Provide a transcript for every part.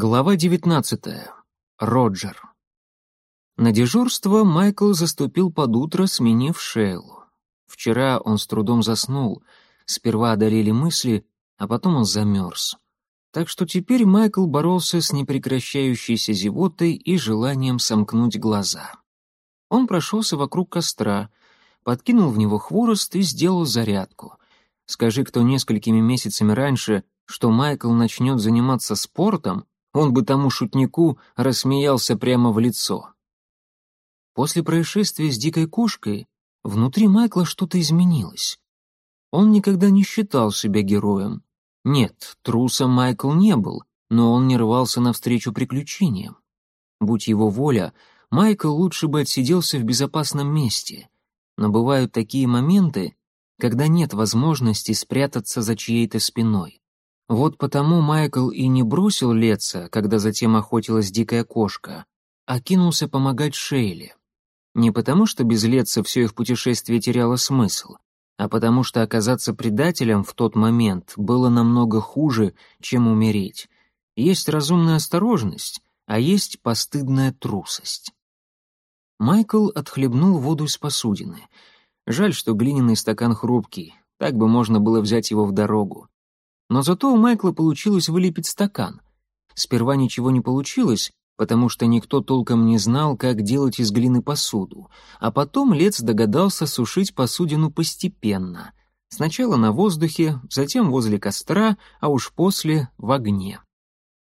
Глава 19. Роджер. На дежурство Майкл заступил под утро, сменив Шейлу. Вчера он с трудом заснул, сперва одолели мысли, а потом он замерз. Так что теперь Майкл боролся с непрекращающейся зевотой и желанием сомкнуть глаза. Он прошелся вокруг костра, подкинул в него хворост и сделал зарядку. Скажи кто несколькими месяцами раньше, что Майкл начнет заниматься спортом, он бы тому шутнику рассмеялся прямо в лицо. После происшествия с дикой кошкой внутри Майкла что-то изменилось. Он никогда не считал себя героем. Нет, трусом Майкл не был, но он не рвался навстречу приключениям. Будь его воля, Майкл лучше бы отсиделся в безопасном месте. Но бывают такие моменты, когда нет возможности спрятаться за чьей-то спиной. Вот потому Майкл и не бросил Леца, когда затем охотилась дикая кошка, а кинулся помогать Шейле. Не потому, что без Леца все их путешествие теряло смысл, а потому что оказаться предателем в тот момент было намного хуже, чем умереть. Есть разумная осторожность, а есть постыдная трусость. Майкл отхлебнул воду из посудины. Жаль, что глиняный стакан хрупкий, так бы можно было взять его в дорогу. Но зато у Майкла получилось вылепить стакан. Сперва ничего не получилось, потому что никто толком не знал, как делать из глины посуду, а потом Лец догадался сушить посудину постепенно. Сначала на воздухе, затем возле костра, а уж после — в огне.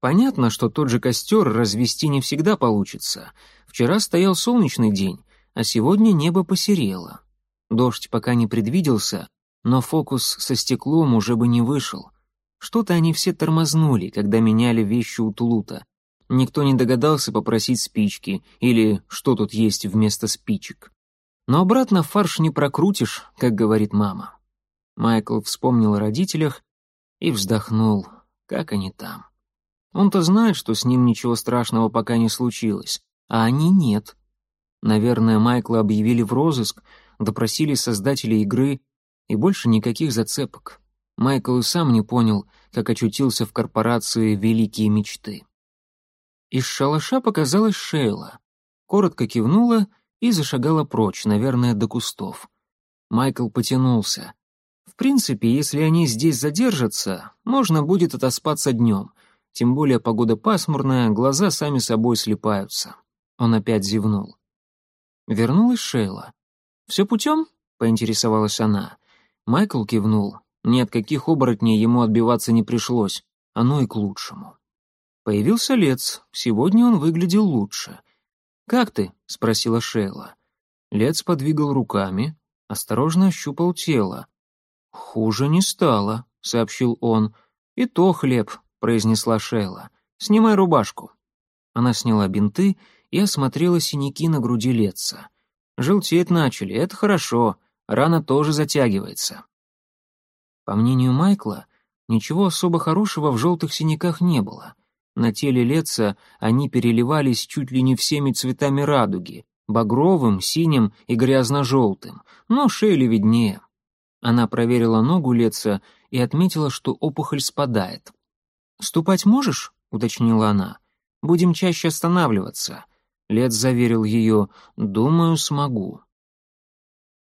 Понятно, что тот же костер развести не всегда получится. Вчера стоял солнечный день, а сегодня небо посерело. Дождь пока не предвиделся, но фокус со стеклом уже бы не вышел — что-то они все тормознули, когда меняли вещи у Тулута. Никто не догадался попросить спички или что тут есть вместо спичек. Но обратно фарш не прокрутишь, как говорит мама. Майкл вспомнил о родителях и вздохнул, как они там. Он-то знает, что с ним ничего страшного пока не случилось, а они нет. Наверное, Майкла объявили в розыск, допросили создателей игры, и больше никаких зацепок. Майкл и сам не понял, как очутился в корпорации «Великие мечты». Из шалаша показалась Шейла, коротко кивнула и зашагала прочь, наверное, до кустов. Майкл потянулся. В принципе, если они здесь задержатся, можно будет отоспаться днем. Тем более погода пасмурная, глаза сами собой слепаются. Он опять зевнул. Вернулась Шейла. «Все путем?» — поинтересовалась она. Майкл кивнул. Ни от каких оборотней ему отбиваться не пришлось, оно и к лучшему. Появился Лец, сегодня он выглядел лучше. «Как ты?» — спросила Шейла. Лец подвигал руками, осторожно ощупал тело. «Хуже не стало», — сообщил он. «И то хлеб», — произнесла Шейла. «Снимай рубашку». Она сняла бинты и осмотрела синяки на груди Летца. «Желтеть начали, это хорошо, рана тоже затягивается». По мнению Майкла, ничего особо хорошего в желтых синяках не было. На теле Летца они переливались чуть ли не всеми цветами радуги — багровым, синим и грязно-желтым, но Шейли виднее. Она проверила ногу Летца и отметила, что опухоль спадает. «Ступать можешь?» — уточнила она. «Будем чаще останавливаться». Лец заверил ее, «Думаю, смогу».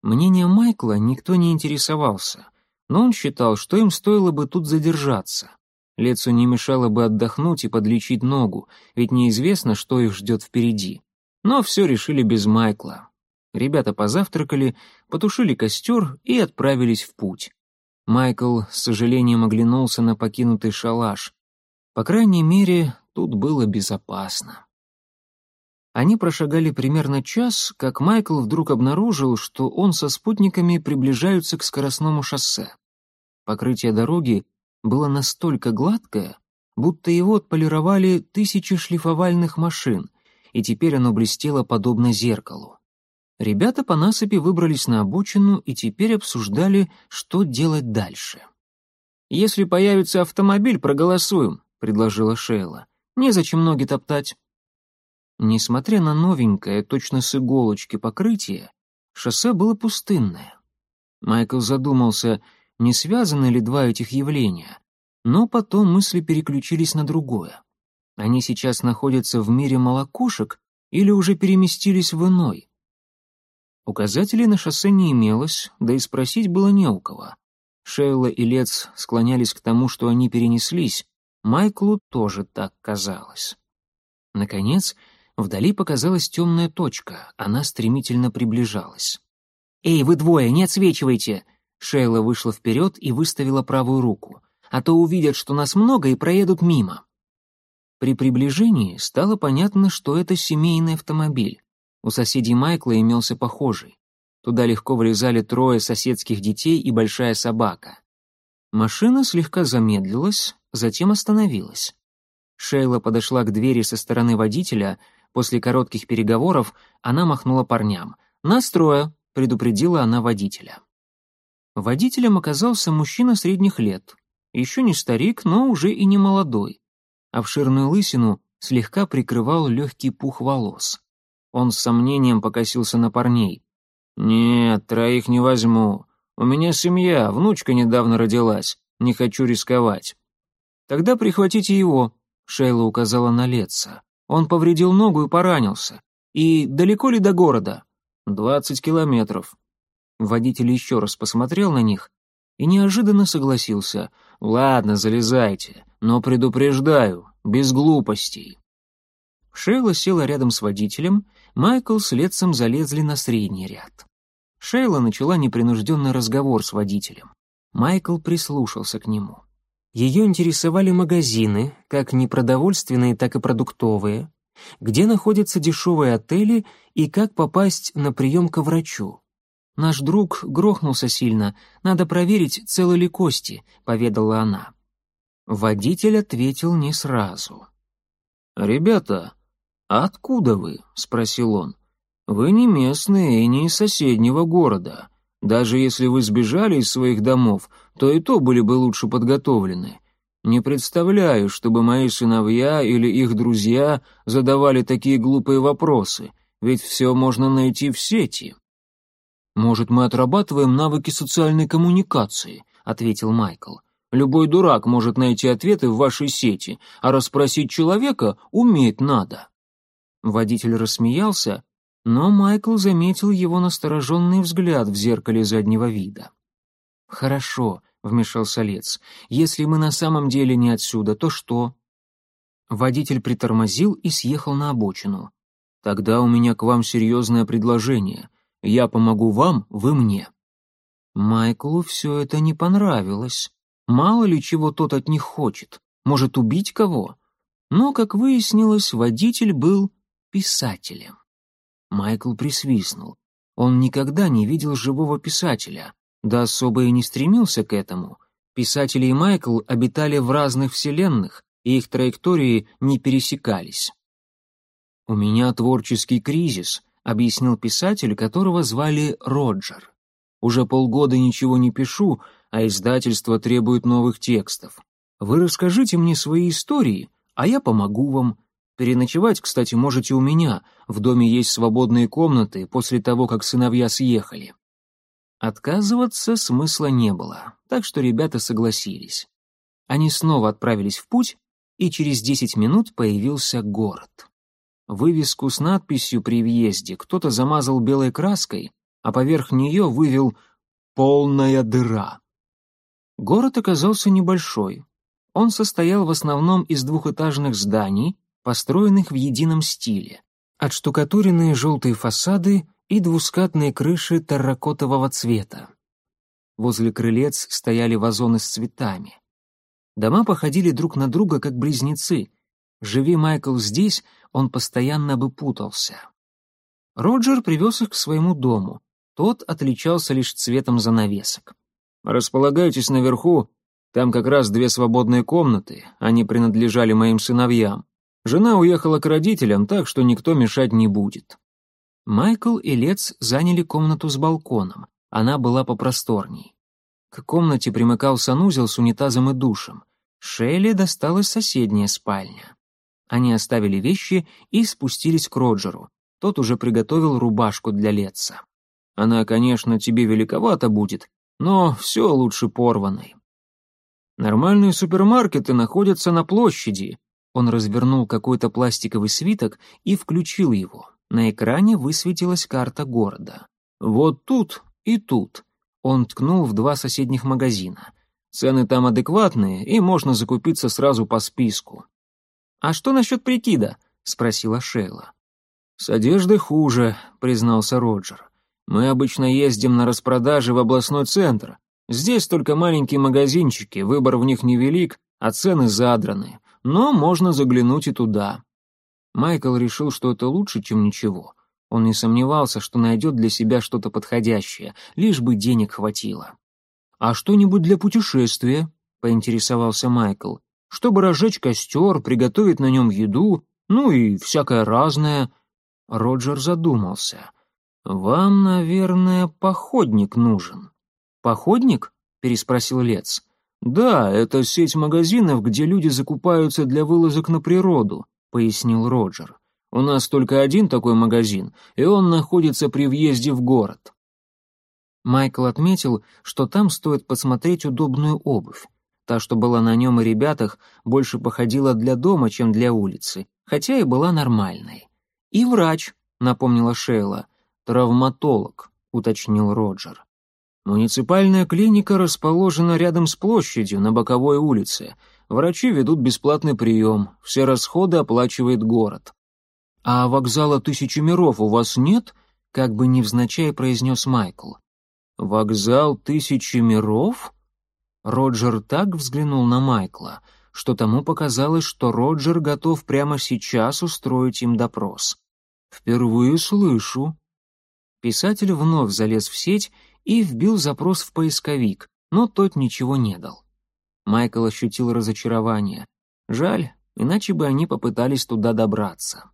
Мнение Майкла никто не интересовался — но он считал, что им стоило бы тут задержаться. Лецу не мешало бы отдохнуть и подлечить ногу, ведь неизвестно, что их ждет впереди. Но все решили без Майкла. Ребята позавтракали, потушили костер и отправились в путь. Майкл с сожалением оглянулся на покинутый шалаш. По крайней мере, тут было безопасно. Они прошагали примерно час, как Майкл вдруг обнаружил, что он со спутниками приближаются к скоростному шоссе. Покрытие дороги было настолько гладкое, будто его отполировали тысячи шлифовальных машин, и теперь оно блестело подобно зеркалу. Ребята по насыпи выбрались на обочину и теперь обсуждали, что делать дальше. «Если появится автомобиль, проголосуем», — предложила Шейла. «Незачем ноги топтать». Несмотря на новенькое, точно с иголочки покрытие, шоссе было пустынное. Майкл задумался — не связаны ли два этих явления, но потом мысли переключились на другое. Они сейчас находятся в мире молокушек или уже переместились в иной? Указателей на шоссе не имелось, да и спросить было не у кого. Шейла и Лец склонялись к тому, что они перенеслись. Майклу тоже так казалось. Наконец, вдали показалась темная точка, она стремительно приближалась. «Эй, вы двое, не отсвечивайте!» Шейла вышла вперед и выставила правую руку. «А то увидят, что нас много, и проедут мимо». При приближении стало понятно, что это семейный автомобиль. У соседей Майкла имелся похожий. Туда легко влезали трое соседских детей и большая собака. Машина слегка замедлилась, затем остановилась. Шейла подошла к двери со стороны водителя. После коротких переговоров она махнула парням. «Настроя», — предупредила она водителя. Водителем оказался мужчина средних лет. Еще не старик, но уже и не молодой. Обширную лысину слегка прикрывал легкий пух волос. Он с сомнением покосился на парней. «Нет, троих не возьму. У меня семья, внучка недавно родилась. Не хочу рисковать». «Тогда прихватите его», — Шейла указала на Летца. «Он повредил ногу и поранился. И далеко ли до города?» «Двадцать километров». Водитель еще раз посмотрел на них и неожиданно согласился. «Ладно, залезайте, но предупреждаю, без глупостей». Шейла села рядом с водителем, Майкл с Летцем залезли на средний ряд. Шейла начала непринужденный разговор с водителем. Майкл прислушался к нему. Ее интересовали магазины, как непродовольственные, так и продуктовые, где находятся дешевые отели и как попасть на прием к врачу. «Наш друг грохнулся сильно, надо проверить, целы ли кости», — поведала она. Водитель ответил не сразу. «Ребята, откуда вы?» — спросил он. «Вы не местные и не из соседнего города. Даже если вы сбежали из своих домов, то и то были бы лучше подготовлены. Не представляю, чтобы мои сыновья или их друзья задавали такие глупые вопросы, ведь все можно найти в сети». «Может, мы отрабатываем навыки социальной коммуникации?» — ответил Майкл. «Любой дурак может найти ответы в вашей сети, а расспросить человека уметь надо». Водитель рассмеялся, но Майкл заметил его настороженный взгляд в зеркале заднего вида. «Хорошо», — вмешался Лец, — «если мы на самом деле не отсюда, то что?» Водитель притормозил и съехал на обочину. «Тогда у меня к вам серьезное предложение. Я помогу вам, вы мне». Майклу все это не понравилось. Мало ли чего тот от них хочет. Может, убить кого? Но, как выяснилось, водитель был писателем. Майкл присвистнул. Он никогда не видел живого писателя, да особо и не стремился к этому. Писатели и Майкл обитали в разных вселенных, и их траектории не пересекались. «У меня творческий кризис», объяснил писатель, которого звали Роджер. «Уже полгода ничего не пишу, а издательство требует новых текстов. Вы расскажите мне свои истории, а я помогу вам. Переночевать, кстати, можете у меня. В доме есть свободные комнаты после того, как сыновья съехали». Отказываться смысла не было, так что ребята согласились. Они снова отправились в путь, и через десять минут появился город. Вывеску с надписью при въезде кто-то замазал белой краской, а поверх нее вывел «Полная дыра». Город оказался небольшой. Он состоял в основном из двухэтажных зданий, построенных в едином стиле, отштукатуренные желтые фасады и двускатные крыши терракотового цвета. Возле крылец стояли вазоны с цветами. Дома походили друг на друга, как близнецы. Живи Майкл здесь, он постоянно бы путался. Роджер привез их к своему дому. Тот отличался лишь цветом занавесок. «Располагайтесь наверху, там как раз две свободные комнаты, они принадлежали моим сыновьям. Жена уехала к родителям, так что никто мешать не будет». Майкл и Лец заняли комнату с балконом, она была попросторней. К комнате примыкал санузел с унитазом и душем. Шелли досталась соседняя спальня. Они оставили вещи и спустились к Роджеру. Тот уже приготовил рубашку для Летца. Она, конечно, тебе великовата будет, но все лучше порванной. Нормальные супермаркеты находятся на площади, Он развернул какой-то пластиковый свиток и включил его. На экране высветилась карта города. «Вот тут и тут». Он ткнул в два соседних магазина. Цены там адекватные, и можно закупиться сразу по списку. «А что насчет прикида?» — спросила Шейла. «С одеждой хуже», — признался Роджер. «Мы обычно ездим на распродажи в областной центр. Здесь только маленькие магазинчики, выбор в них невелик, а цены задраны. Но можно заглянуть и туда». Майкл решил, что это лучше, чем ничего. Он не сомневался, что найдет для себя что-то подходящее, лишь бы денег хватило. «А что-нибудь для путешествия?» — поинтересовался Майкл. «Чтобы разжечь костер, приготовить на нем еду, ну и всякое разное». Роджер задумался. «Вам, наверное, походник нужен». «Походник?» — переспросил Лец. «Да, это сеть магазинов, где люди закупаются для вылазок на природу», — пояснил Роджер. «У нас только один такой магазин, и он находится при въезде в город. Майкл отметил, что там стоит посмотреть удобную обувь. Та, что была на нем и ребятах, больше походила для дома, чем для улицы, хотя и была нормальной. «И врач», — напомнила Шейла. «Травматолог», — уточнил Роджер. «Муниципальная клиника расположена рядом с площадью, на боковой улице. Врачи ведут бесплатный прием, все расходы оплачивает город». «А вокзала Тысячи миров у вас нет?» — как бы невзначай произнес Майкл. «Вокзал Тысячи миров?» Роджер так взглянул на Майкла, что тому показалось, что Роджер готов прямо сейчас устроить им допрос. «Впервые слышу». Писатель вновь залез в сеть и вбил запрос в поисковик, но тот ничего не дал. Майкл ощутил разочарование. Жаль, иначе бы они попытались туда добраться.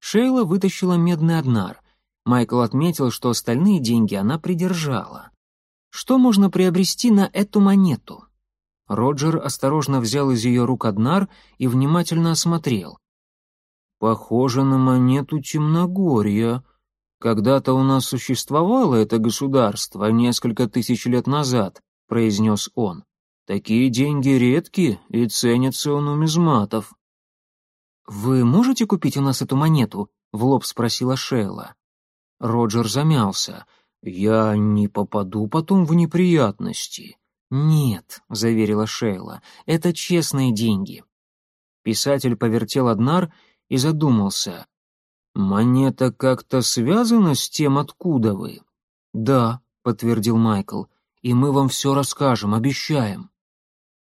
Шейла вытащила медный однар — Майкл отметил, что остальные деньги она придержала. Что можно приобрести на эту монету? Роджер осторожно взял из ее рук однар и внимательно осмотрел. «Похоже на монету Темногорья. Когда-то у нас существовало это государство несколько тысяч лет назад», — произнес он. «Такие деньги редки и ценятся у нумизматов». «Вы можете купить у нас эту монету?» — в лоб спросила Шейла. Роджер замялся. «Я не попаду потом в неприятности». «Нет», — заверила Шейла, — «это честные деньги». Писатель повертел Однар и задумался. «Монета как-то связана с тем, откуда вы?» «Да», — подтвердил Майкл, — «и мы вам все расскажем, обещаем».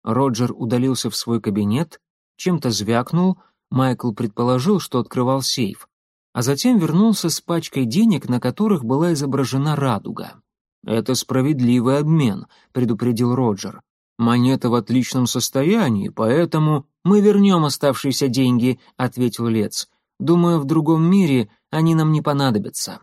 Роджер удалился в свой кабинет, чем-то звякнул, Майкл предположил, что открывал сейф а затем вернулся с пачкой денег, на которых была изображена радуга. «Это справедливый обмен», — предупредил Роджер. «Монета в отличном состоянии, поэтому мы вернем оставшиеся деньги», — ответил Лец. «Думаю, в другом мире они нам не понадобятся».